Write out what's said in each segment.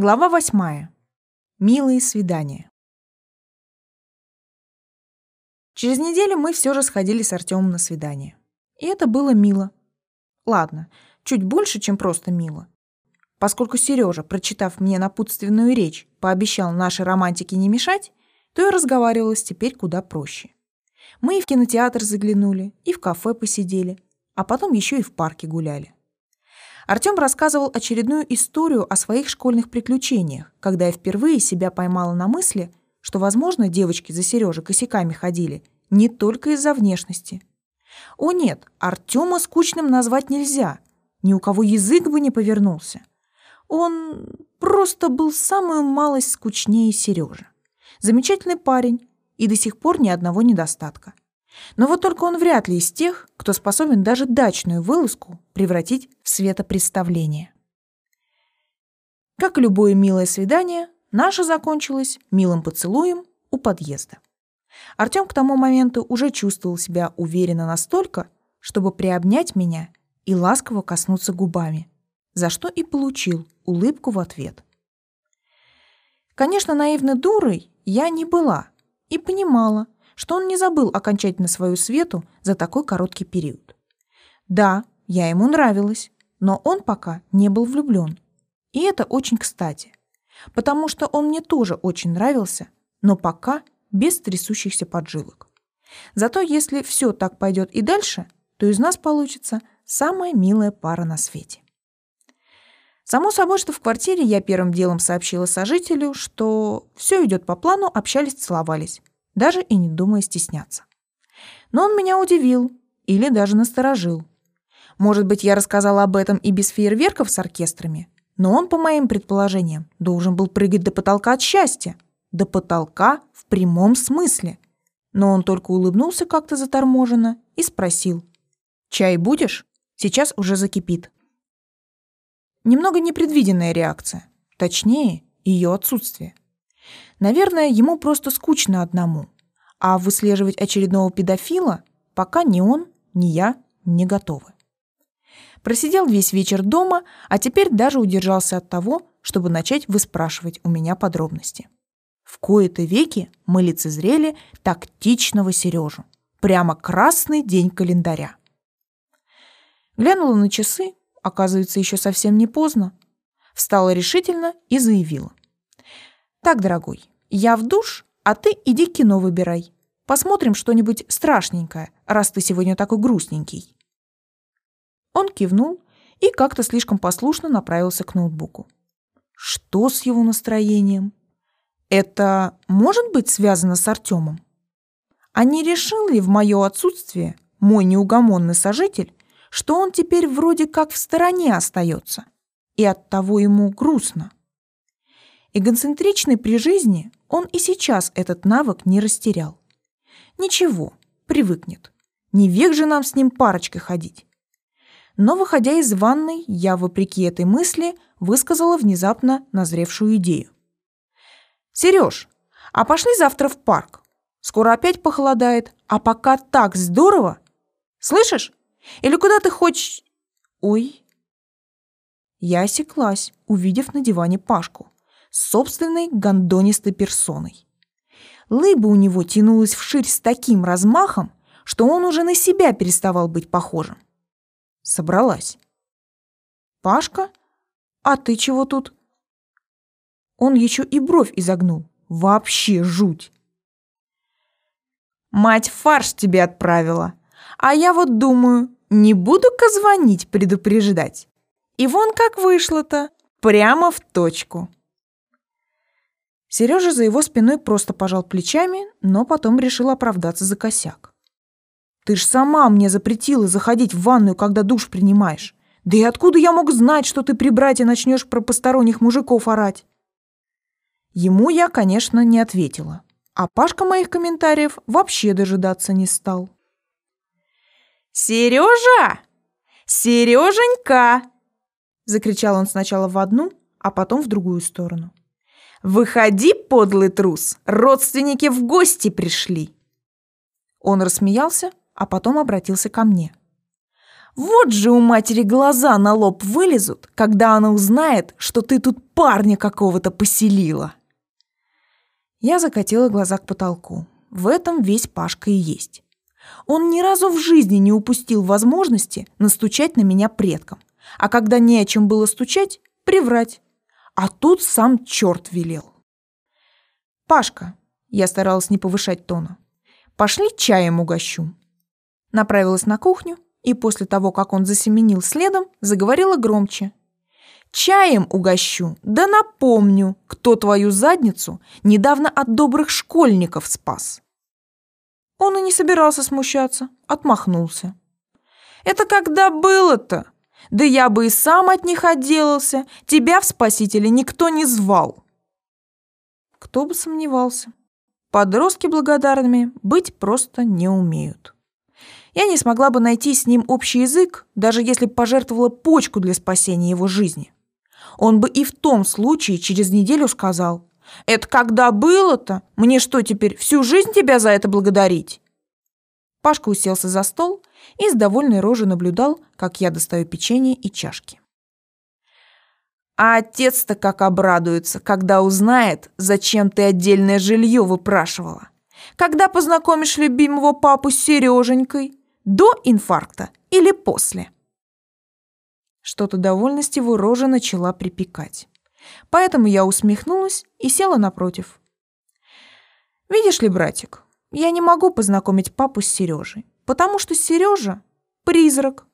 Глава восьмая. Милые свидания. Через неделю мы все же сходили с Артемом на свидание. И это было мило. Ладно, чуть больше, чем просто мило. Поскольку Сережа, прочитав мне напутственную речь, пообещал нашей романтике не мешать, то и разговаривалось теперь куда проще. Мы и в кинотеатр заглянули, и в кафе посидели, а потом еще и в парке гуляли. Артём рассказывал очередную историю о своих школьных приключениях, когда я впервые себя поймала на мысли, что, возможно, девочки за Сережей косяками ходили не только из-за внешности. О нет, Артёма скучным назвать нельзя. Ни у кого язык бы не повернулся. Он просто был самую малость скучнее Сережи. Замечательный парень и до сих пор ни одного недостатка. Но вот только он вряд ли из тех, кто способен даже дачную вылазку превратить в светопредставление. Как любое милое свидание, наше закончилось милым поцелуем у подъезда. Артём к тому моменту уже чувствовал себя уверенно настолько, чтобы приобнять меня и ласково коснуться губами, за что и получил улыбку в ответ. Конечно, наивной дурой я не была и понимала, что он не забыл окончательно свою Свету за такой короткий период. Да, я ему нравилась, но он пока не был влюблен. И это очень кстати, потому что он мне тоже очень нравился, но пока без трясущихся поджилок. Зато если все так пойдет и дальше, то из нас получится самая милая пара на свете. Само собой, что в квартире я первым делом сообщила сожителю, что все идет по плану, общались, целовались даже и не думая стесняться. Но он меня удивил или даже насторожил. Может быть, я рассказала об этом и без фейерверков с оркестрами, но он, по моим предположениям, должен был прыгать до потолка от счастья. До потолка в прямом смысле. Но он только улыбнулся как-то заторможенно и спросил. «Чай будешь? Сейчас уже закипит». Немного непредвиденная реакция. Точнее, ее отсутствие. Наверное, ему просто скучно одному. А выслеживать очередного педофила пока ни он, ни я не готовы. Просидел весь вечер дома, а теперь даже удержался от того, чтобы начать выспрашивать у меня подробности. В кои-то веки мы лицезрели тактичного Сережу. Прямо красный день календаря. Глянула на часы, оказывается, еще совсем не поздно. Встала решительно и заявила. Так, дорогой, я в душ, а ты иди кино выбирай. Посмотрим что-нибудь страшненькое, раз ты сегодня такой грустненький. Он кивнул и как-то слишком послушно направился к ноутбуку. Что с его настроением? Это может быть связано с Артемом? А не решил ли в мое отсутствие мой неугомонный сожитель, что он теперь вроде как в стороне остается, и оттого ему грустно? Эгоцентричный при жизни, он и сейчас этот навык не растерял. Ничего, привыкнет. Не век же нам с ним парочкой ходить. Но, выходя из ванной, я, вопреки этой мысли, высказала внезапно назревшую идею. «Сереж, а пошли завтра в парк? Скоро опять похолодает, а пока так здорово! Слышишь? Или куда ты хочешь...» «Ой...» Я осеклась, увидев на диване Пашку собственной гондонистой персоной. Лыба у него тянулась вширь с таким размахом, что он уже на себя переставал быть похожим. Собралась. «Пашка? А ты чего тут?» Он еще и бровь изогнул. Вообще жуть. «Мать фарш тебе отправила. А я вот думаю, не буду-ка звонить предупреждать. И вон как вышло-то, прямо в точку». Сережа за его спиной просто пожал плечами, но потом решил оправдаться за косяк. «Ты ж сама мне запретила заходить в ванную, когда душ принимаешь. Да и откуда я мог знать, что ты при брате начнешь про посторонних мужиков орать?» Ему я, конечно, не ответила, а Пашка моих комментариев вообще дожидаться не стал. «Сережа! Сереженька!» Закричал он сначала в одну, а потом в другую сторону. «Выходи, подлый трус! Родственники в гости пришли!» Он рассмеялся, а потом обратился ко мне. Вот же у матери глаза на лоб вылезут, когда она узнает, что ты тут парня какого-то поселила. Я закатила глаза к потолку. В этом весь Пашка и есть. Он ни разу в жизни не упустил возможности настучать на меня предкам. А когда не о чем было стучать, приврать. А тут сам черт велел. «Пашка», — я старалась не повышать тона, — «пошли чаем угощу». Направилась на кухню, и после того, как он засеменил следом, заговорила громче. «Чаем угощу, да напомню, кто твою задницу недавно от добрых школьников спас». Он и не собирался смущаться, отмахнулся. «Это когда было-то? Да я бы и сам от них отделался, тебя в спасителе никто не звал». Кто бы сомневался. Подростки благодарными быть просто не умеют. Я не смогла бы найти с ним общий язык, даже если пожертвовала почку для спасения его жизни. Он бы и в том случае через неделю сказал, «Это когда было-то? Мне что теперь, всю жизнь тебя за это благодарить?» Пашка уселся за стол и с довольной рожей наблюдал, как я достаю печенье и чашки. А отец-то как обрадуется, когда узнает, зачем ты отдельное жилье выпрашивала. Когда познакомишь любимого папу с Сереженькой? До инфаркта или после? Что-то довольность его рожа начала припекать. Поэтому я усмехнулась и села напротив. Видишь ли, братик, я не могу познакомить папу с Сережей, потому что Сережа — призрак,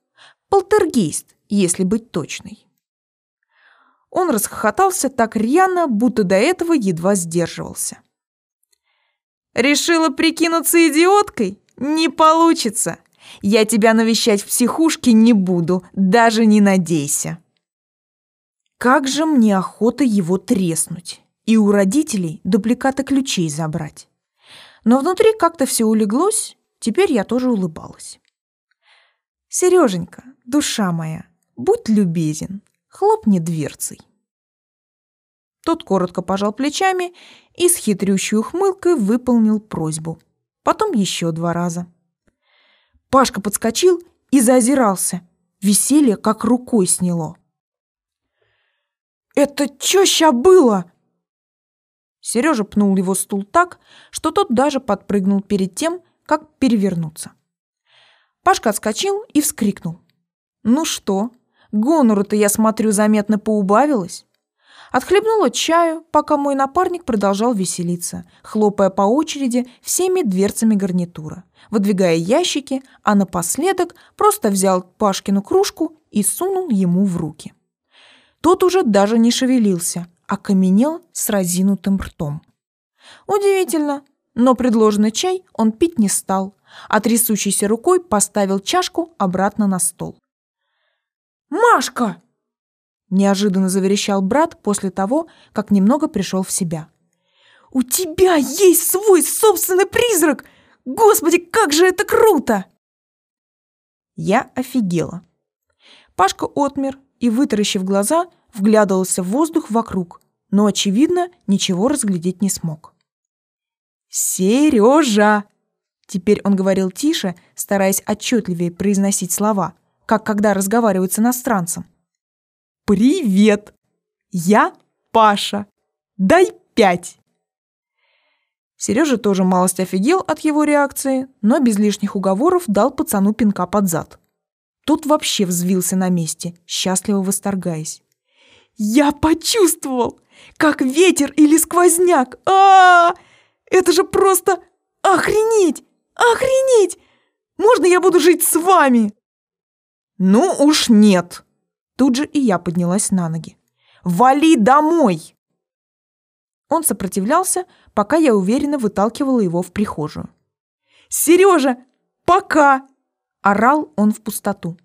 полтергейст, если быть точной. Он расхохотался так рьяно, будто до этого едва сдерживался. «Решила прикинуться идиоткой? Не получится! Я тебя навещать в психушке не буду, даже не надейся. Как же мне охота его треснуть и у родителей дубликаты ключей забрать. Но внутри как-то все улеглось, теперь я тоже улыбалась. Сереженька, душа моя, будь любезен, хлопни дверцей. Тот коротко пожал плечами и с хитрющей ухмылкой выполнил просьбу. Потом еще два раза. Пашка подскочил и заозирался. Веселье как рукой сняло. «Это чё ща было?» Сережа пнул его стул так, что тот даже подпрыгнул перед тем, как перевернуться. Пашка отскочил и вскрикнул. «Ну что, гонору-то, я смотрю, заметно поубавилось?» Отхлебнула чаю, пока мой напарник продолжал веселиться, хлопая по очереди всеми дверцами гарнитура, выдвигая ящики, а напоследок просто взял Пашкину кружку и сунул ему в руки. Тот уже даже не шевелился, а каменел с разинутым ртом. Удивительно, но предложенный чай он пить не стал, а трясущейся рукой поставил чашку обратно на стол. «Машка!» неожиданно заверещал брат после того, как немного пришел в себя. «У тебя есть свой собственный призрак! Господи, как же это круто!» Я офигела. Пашка отмер и, вытаращив глаза, вглядывался в воздух вокруг, но, очевидно, ничего разглядеть не смог. «Сережа!» Теперь он говорил тише, стараясь отчетливее произносить слова, как когда разговаривают с иностранцем. «Привет! Я Паша. Дай пять!» Сережа тоже малость офигел от его реакции, но без лишних уговоров дал пацану пинка под зад. Тот вообще взвился на месте, счастливо восторгаясь. «Я почувствовал! Как ветер или сквозняк! а, -а, -а! Это же просто охренеть! Охренеть! Можно я буду жить с вами?» «Ну уж нет!» Тут же и я поднялась на ноги. «Вали домой!» Он сопротивлялся, пока я уверенно выталкивала его в прихожую. «Сережа, пока!» – орал он в пустоту.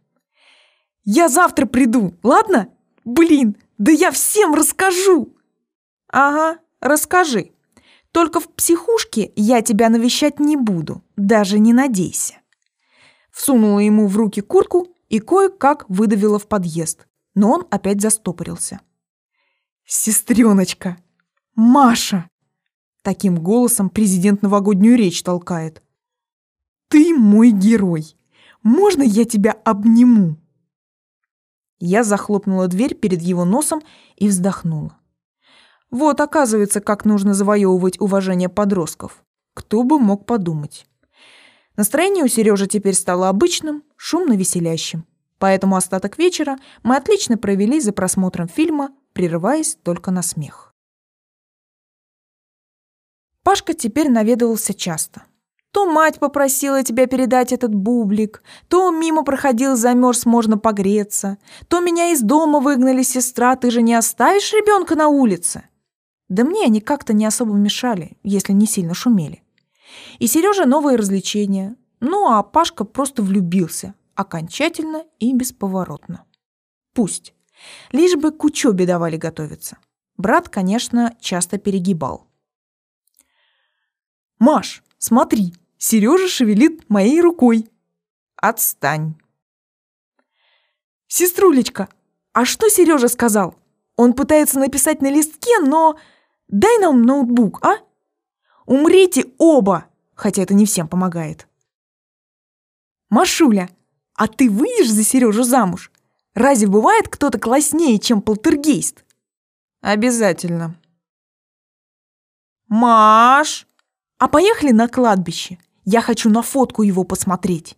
«Я завтра приду, ладно? Блин, да я всем расскажу!» «Ага, расскажи. Только в психушке я тебя навещать не буду, даже не надейся». Всунула ему в руки куртку и кое-как выдавила в подъезд, но он опять застопорился. «Сестреночка! Маша!» Таким голосом президент новогоднюю речь толкает. «Ты мой герой! можно я тебя обниму?» Я захлопнула дверь перед его носом и вздохнула. Вот, оказывается, как нужно завоевывать уважение подростков. Кто бы мог подумать. Настроение у Сережи теперь стало обычным, шумно-веселящим. Поэтому остаток вечера мы отлично провели за просмотром фильма, прерываясь только на смех. Пашка теперь наведывался часто. То мать попросила тебя передать этот бублик, то мимо проходил, замерз, можно погреться, то меня из дома выгнали, сестра, ты же не оставишь ребенка на улице. Да мне они как-то не особо мешали, если не сильно шумели. И Сережа новые развлечения, ну а Пашка просто влюбился, окончательно и бесповоротно. Пусть. Лишь бы к учебе давали готовиться. Брат, конечно, часто перегибал. «Маш, смотри, Сережа шевелит моей рукой». «Отстань». «Сеструлечка, а что Сережа сказал? Он пытается написать на листке, но... Дай нам ноутбук, а? Умрите оба!» Хотя это не всем помогает. «Машуля, а ты выйдешь за Сережу замуж? Разве бывает кто-то класснее, чем полтергейст?» «Обязательно». «Маш, а поехали на кладбище? Я хочу на фотку его посмотреть».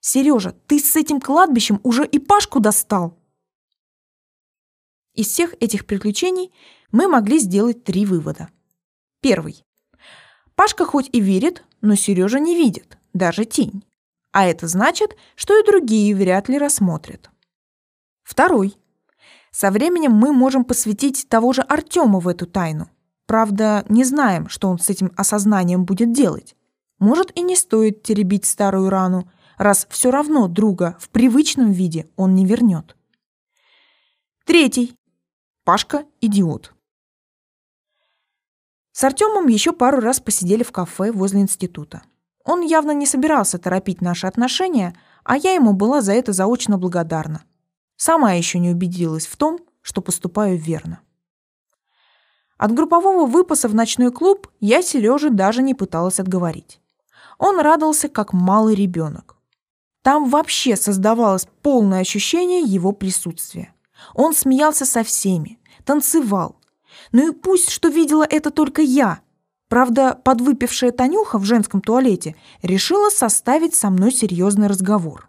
«Сережа, ты с этим кладбищем уже и Пашку достал?» Из всех этих приключений мы могли сделать три вывода. Первый. Пашка хоть и верит, но Сережа не видит, даже тень. А это значит, что и другие вряд ли рассмотрят. Второй. Со временем мы можем посвятить того же Артема в эту тайну. Правда, не знаем, что он с этим осознанием будет делать. Может, и не стоит теребить старую рану, раз все равно друга в привычном виде он не вернет. Третий. Пашка – идиот. С Артемом еще пару раз посидели в кафе возле института. Он явно не собирался торопить наши отношения, а я ему была за это заочно благодарна. Сама еще не убедилась в том, что поступаю верно. От группового выпаса в ночной клуб я Сереже даже не пыталась отговорить. Он радовался, как малый ребенок. Там вообще создавалось полное ощущение его присутствия. Он смеялся со всеми, танцевал. Ну и пусть, что видела это только я, Правда, подвыпившая Танюха в женском туалете решила составить со мной серьезный разговор.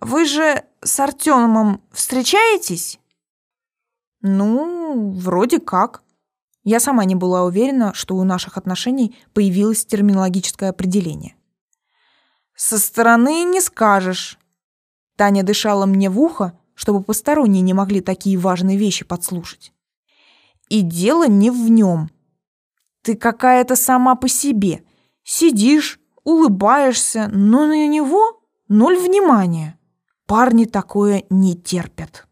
«Вы же с Артемом встречаетесь?» «Ну, вроде как». Я сама не была уверена, что у наших отношений появилось терминологическое определение. «Со стороны не скажешь». Таня дышала мне в ухо, чтобы посторонние не могли такие важные вещи подслушать. «И дело не в нем. Ты какая-то сама по себе. Сидишь, улыбаешься, но на него ноль внимания. Парни такое не терпят.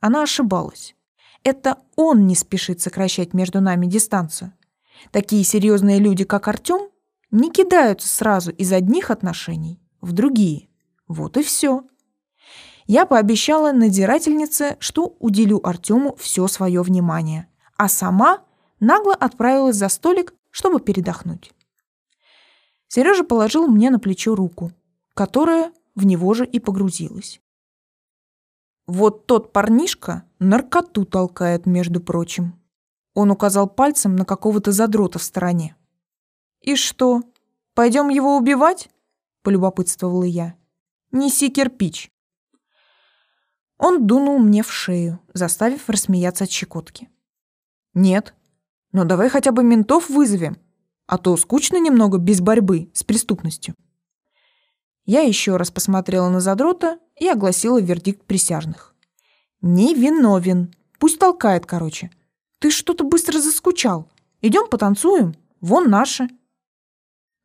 Она ошибалась. Это он не спешит сокращать между нами дистанцию. Такие серьезные люди, как Артем, не кидаются сразу из одних отношений в другие. Вот и все. Я пообещала надзирательнице, что уделю Артему все свое внимание, а сама нагло отправилась за столик, чтобы передохнуть. Сережа положил мне на плечо руку, которая в него же и погрузилась. Вот тот парнишка наркоту толкает, между прочим. Он указал пальцем на какого-то задрота в стороне. «И что, пойдем его убивать?» – полюбопытствовала я. «Неси кирпич». Он дунул мне в шею, заставив рассмеяться от щекотки. «Нет, но давай хотя бы ментов вызовем, а то скучно немного без борьбы с преступностью. Я еще раз посмотрела на задрота и огласила вердикт присяжных. Не виновен. Пусть толкает, короче. Ты что-то быстро заскучал. Идем потанцуем. Вон наши.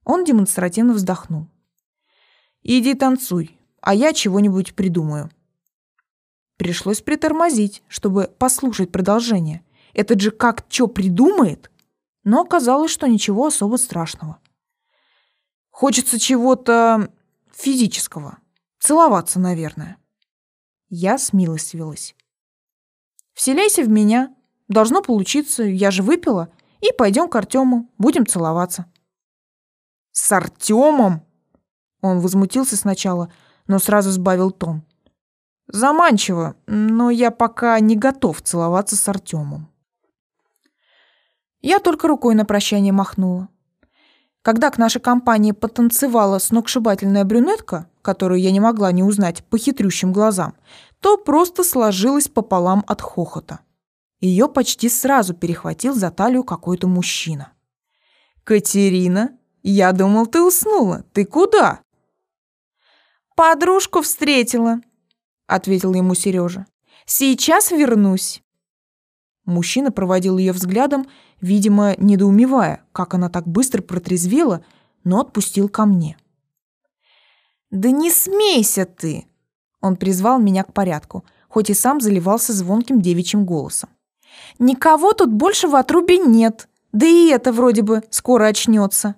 Он демонстративно вздохнул. Иди танцуй, а я чего-нибудь придумаю. Пришлось притормозить, чтобы послушать продолжение. Этот же как чё придумает? Но оказалось, что ничего особо страшного. Хочется чего-то физического. Целоваться, наверное. Я смилостивилась. Вселяйся в меня. Должно получиться, я же выпила. И пойдем к Артему, будем целоваться. С Артемом? Он возмутился сначала, но сразу сбавил тон. Заманчиво, но я пока не готов целоваться с Артемом. Я только рукой на прощание махнула. Когда к нашей компании потанцевала сногсшибательная брюнетка, которую я не могла не узнать по хитрющим глазам, то просто сложилась пополам от хохота. Ее почти сразу перехватил за талию какой-то мужчина. «Катерина, я думал, ты уснула. Ты куда?» «Подружку встретила», — ответил ему Сережа. «Сейчас вернусь». Мужчина проводил ее взглядом, видимо, недоумевая, как она так быстро протрезвела, но отпустил ко мне. «Да не смейся ты!» Он призвал меня к порядку, хоть и сам заливался звонким девичьим голосом. «Никого тут больше в отрубе нет, да и это вроде бы скоро очнется».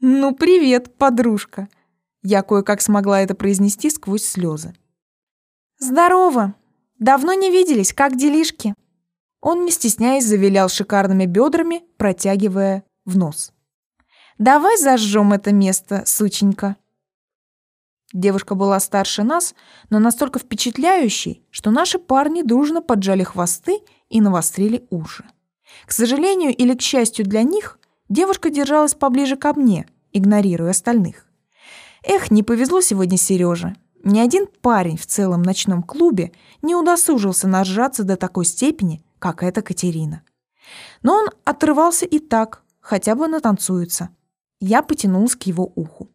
«Ну, привет, подружка!» Я кое-как смогла это произнести сквозь слезы. «Здорово! Давно не виделись, как делишки?» Он, не стесняясь, завилял шикарными бедрами, протягивая в нос. «Давай зажжем это место, сученька!» Девушка была старше нас, но настолько впечатляющей, что наши парни дружно поджали хвосты и навострили уши. К сожалению или к счастью для них, девушка держалась поближе ко мне, игнорируя остальных. Эх, не повезло сегодня Сереже. Ни один парень в целом ночном клубе не удосужился нажраться до такой степени, как эта Катерина. Но он отрывался и так, хотя бы натанцуется. Я потянулась к его уху.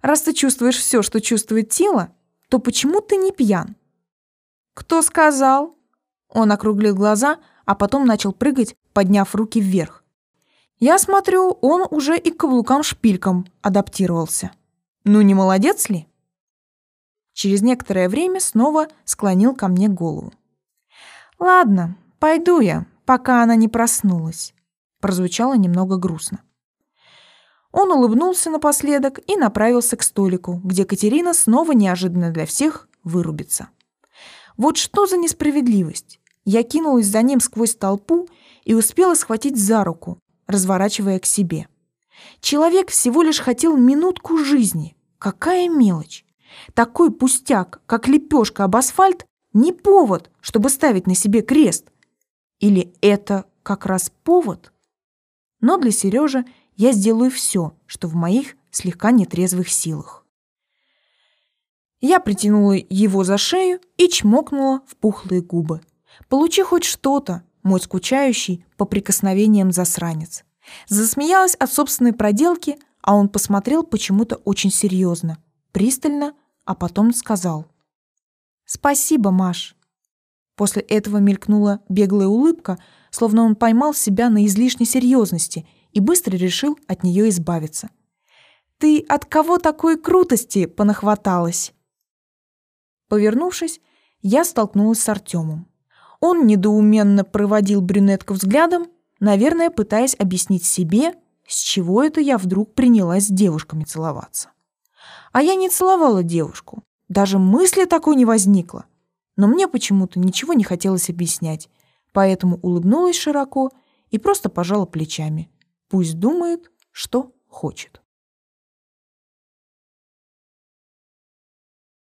«Раз ты чувствуешь все, что чувствует тело, то почему ты не пьян?» «Кто сказал?» Он округлил глаза, а потом начал прыгать, подняв руки вверх. Я смотрю, он уже и к каблукам-шпилькам адаптировался. Ну не молодец ли? Через некоторое время снова склонил ко мне голову. «Ладно, пойду я, пока она не проснулась», прозвучало немного грустно. Он улыбнулся напоследок и направился к столику, где Катерина снова неожиданно для всех вырубится. Вот что за несправедливость! Я кинулась за ним сквозь толпу и успела схватить за руку, разворачивая к себе. Человек всего лишь хотел минутку жизни. Какая мелочь! Такой пустяк, как лепешка об асфальт, не повод, чтобы ставить на себе крест. Или это как раз повод? Но для Сережи я сделаю все, что в моих слегка нетрезвых силах. Я притянула его за шею и чмокнула в пухлые губы. Получи хоть что-то, мой скучающий по прикосновениям засранец. Засмеялась от собственной проделки, а он посмотрел почему-то очень серьезно, пристально, а потом сказал — «Спасибо, Маш». После этого мелькнула беглая улыбка, словно он поймал себя на излишней серьезности и быстро решил от нее избавиться. «Ты от кого такой крутости понахваталась?» Повернувшись, я столкнулась с Артемом. Он недоуменно проводил брюнетку взглядом, наверное, пытаясь объяснить себе, с чего это я вдруг принялась с девушками целоваться. А я не целовала девушку. Даже мысли такой не возникло. Но мне почему-то ничего не хотелось объяснять, поэтому улыбнулась широко и просто пожала плечами. Пусть думает, что хочет.